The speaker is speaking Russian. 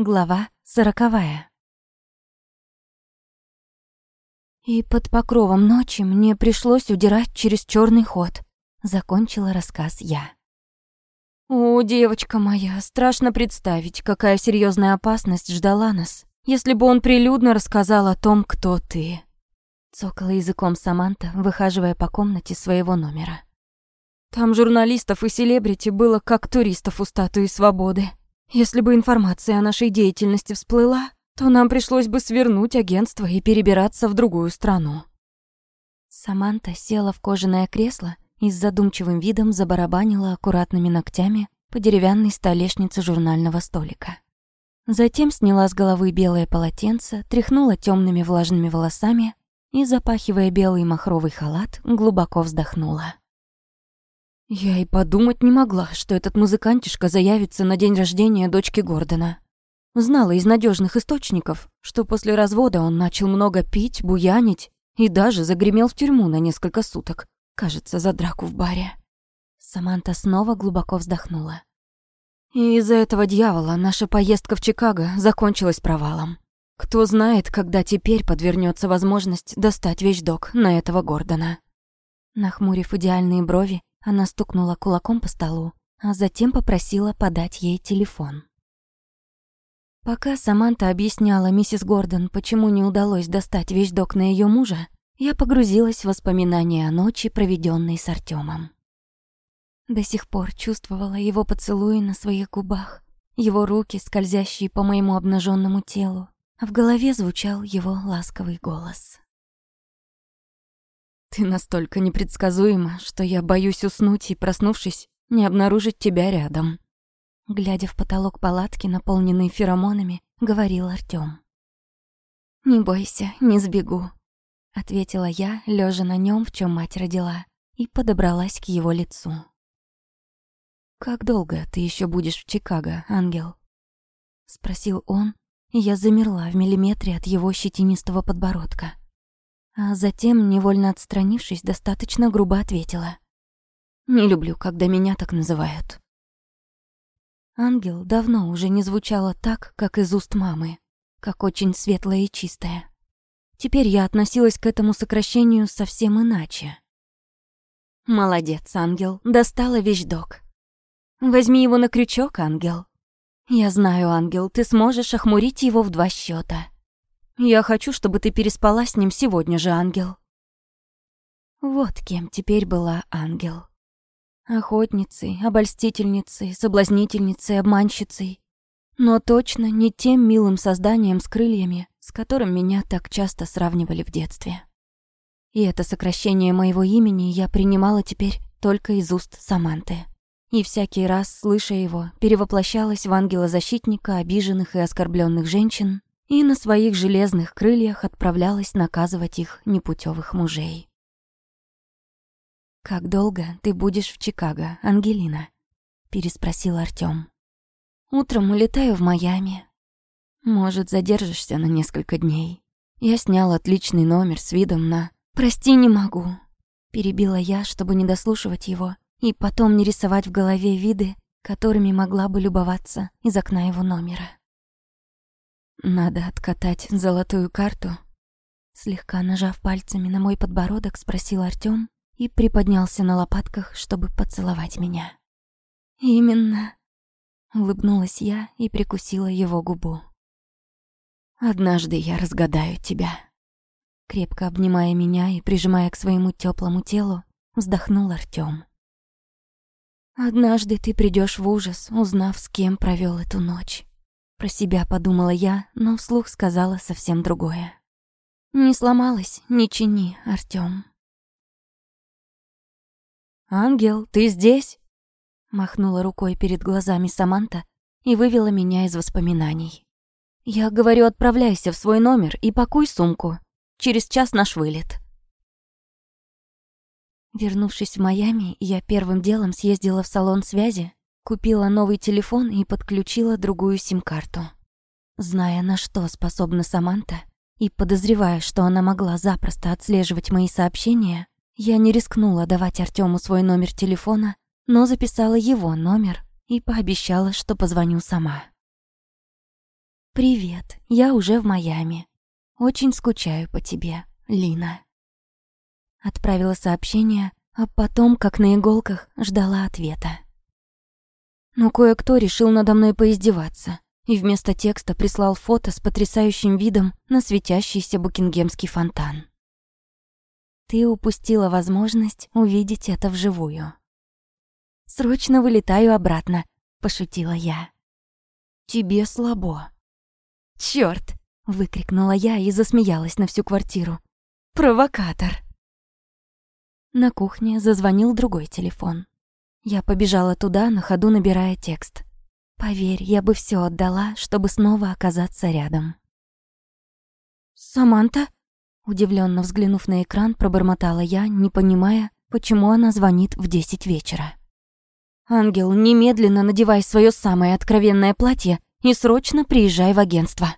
Глава сороковая. И под покровом ночи мне пришлось удирать через черный ход. Закончила рассказ я. О, девочка моя, страшно представить, какая серьезная опасность ждала нас, если бы он прилюдно рассказал о том, кто ты. Цокала языком Саманта, выхаживая по комнате своего номера. Там журналистов и селебрити было как туристов у статуи свободы. Если бы информация о нашей деятельности всплыла, то нам пришлось бы свернуть агентство и перебираться в другую страну. Саманта села в кожаное кресло и с задумчивым видом забарабанила аккуратными ногтями по деревянной столешнице журнального столика. Затем сняла с головы белое полотенце, тряхнула темными влажными волосами и, запахивая белый махровый халат, глубоко вздохнула. Я и подумать не могла, что этот музыкантишка заявится на день рождения дочки Гордона. Знала из надежных источников, что после развода он начал много пить, буянить и даже загремел в тюрьму на несколько суток, кажется, за драку в баре. Саманта снова глубоко вздохнула. И из-за этого дьявола наша поездка в Чикаго закончилась провалом. Кто знает, когда теперь подвернется возможность достать вещдок на этого Гордона. Нахмурив идеальные брови, она стукнула кулаком по столу, а затем попросила подать ей телефон. Пока Саманта объясняла миссис Гордон, почему не удалось достать вещдок на ее мужа, я погрузилась в воспоминания о ночи, проведенной с Артемом. До сих пор чувствовала его поцелуи на своих губах, его руки, скользящие по моему обнаженному телу, а в голове звучал его ласковый голос. Ты настолько непредсказуема, что я боюсь уснуть и, проснувшись, не обнаружить тебя рядом. Глядя в потолок палатки, наполненный феромонами, говорил Артём. «Не бойся, не сбегу», — ответила я, лежа на нем, в чем мать родила, и подобралась к его лицу. «Как долго ты еще будешь в Чикаго, ангел?» — спросил он, и я замерла в миллиметре от его щетинистого подбородка. А затем, невольно отстранившись, достаточно грубо ответила. «Не люблю, когда меня так называют». Ангел давно уже не звучало так, как из уст мамы, как очень светлое и чистое. Теперь я относилась к этому сокращению совсем иначе. «Молодец, ангел, достала вещдок. Возьми его на крючок, ангел. Я знаю, ангел, ты сможешь охмурить его в два счета. Я хочу, чтобы ты переспала с ним сегодня же, ангел. Вот кем теперь была ангел. Охотницей, обольстительницей, соблазнительницей, обманщицей. Но точно не тем милым созданием с крыльями, с которым меня так часто сравнивали в детстве. И это сокращение моего имени я принимала теперь только из уст Саманты. И всякий раз, слыша его, перевоплощалась в ангела-защитника обиженных и оскорбленных женщин, и на своих железных крыльях отправлялась наказывать их непутевых мужей. «Как долго ты будешь в Чикаго, Ангелина?» — переспросил Артём. «Утром улетаю в Майами. Может, задержишься на несколько дней. Я снял отличный номер с видом на... Прости, не могу!» Перебила я, чтобы не дослушивать его, и потом не рисовать в голове виды, которыми могла бы любоваться из окна его номера. Надо откатать золотую карту. Слегка нажав пальцами на мой подбородок, спросил Артём и приподнялся на лопатках, чтобы поцеловать меня. Именно. Улыбнулась я и прикусила его губу. Однажды я разгадаю тебя. Крепко обнимая меня и прижимая к своему теплому телу, вздохнул Артём. Однажды ты придешь в ужас, узнав, с кем провел эту ночь. Про себя подумала я, но вслух сказала совсем другое. Не сломалась, не чини, Артём. «Ангел, ты здесь?» Махнула рукой перед глазами Саманта и вывела меня из воспоминаний. «Я говорю, отправляйся в свой номер и пакуй сумку. Через час наш вылет». Вернувшись в Майами, я первым делом съездила в салон связи Купила новый телефон и подключила другую сим-карту. Зная, на что способна Саманта, и подозревая, что она могла запросто отслеживать мои сообщения, я не рискнула давать Артёму свой номер телефона, но записала его номер и пообещала, что позвоню сама. Привет, я уже в Майами. Очень скучаю по тебе, Лина. Отправила сообщение, а потом, как на иголках, ждала ответа. Но кое-кто решил надо мной поиздеваться и вместо текста прислал фото с потрясающим видом на светящийся букингемский фонтан. Ты упустила возможность увидеть это вживую. Срочно вылетаю обратно, пошутила я. Тебе слабо. Чёрт, выкрикнула я и засмеялась на всю квартиру. Провокатор. На кухне зазвонил другой телефон. Я побежала туда, на ходу набирая текст. Поверь, я бы все отдала, чтобы снова оказаться рядом. «Саманта?» Удивленно взглянув на экран, пробормотала я, не понимая, почему она звонит в десять вечера. «Ангел, немедленно надевай свое самое откровенное платье и срочно приезжай в агентство».